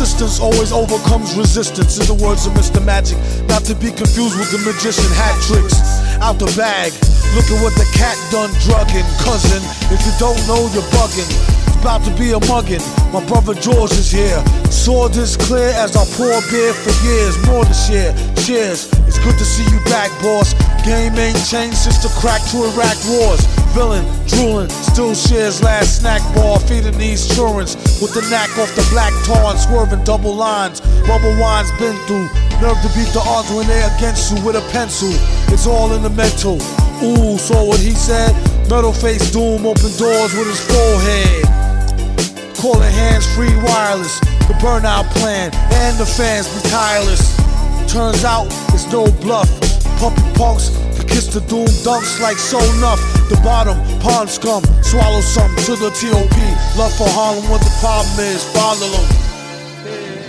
Persistence always overcomes resistance, in the words of Mr. Magic. Not to be confused with the magician hat tricks. Out the bag, look at what the cat done drugging. Cousin, if you don't know, you're bugging. About to be a mugging. My brother George is here. Sword is clear as I pour beer for years. More to share. Cheers. It's good to see you back, boss. Game ain't changed since the crack to Iraq wars. Villain, drooling, still shares last snack bar, feeding these insurance with the knack off the black tar and swerving double lines. Bubble wine's been through. Nerve to beat the odds when they against you with a pencil. It's all in the mental. Ooh, saw what he said? Metal face doom, open doors with his forehead. Call it hands free wireless. The burnout plan and the fans be tireless. Turns out it's no bluff. Puppy punks can kiss the doom dunks like so enough. The bottom, pond scum, swallow some to the TOP. Love for Harlem, what the problem is, follow them.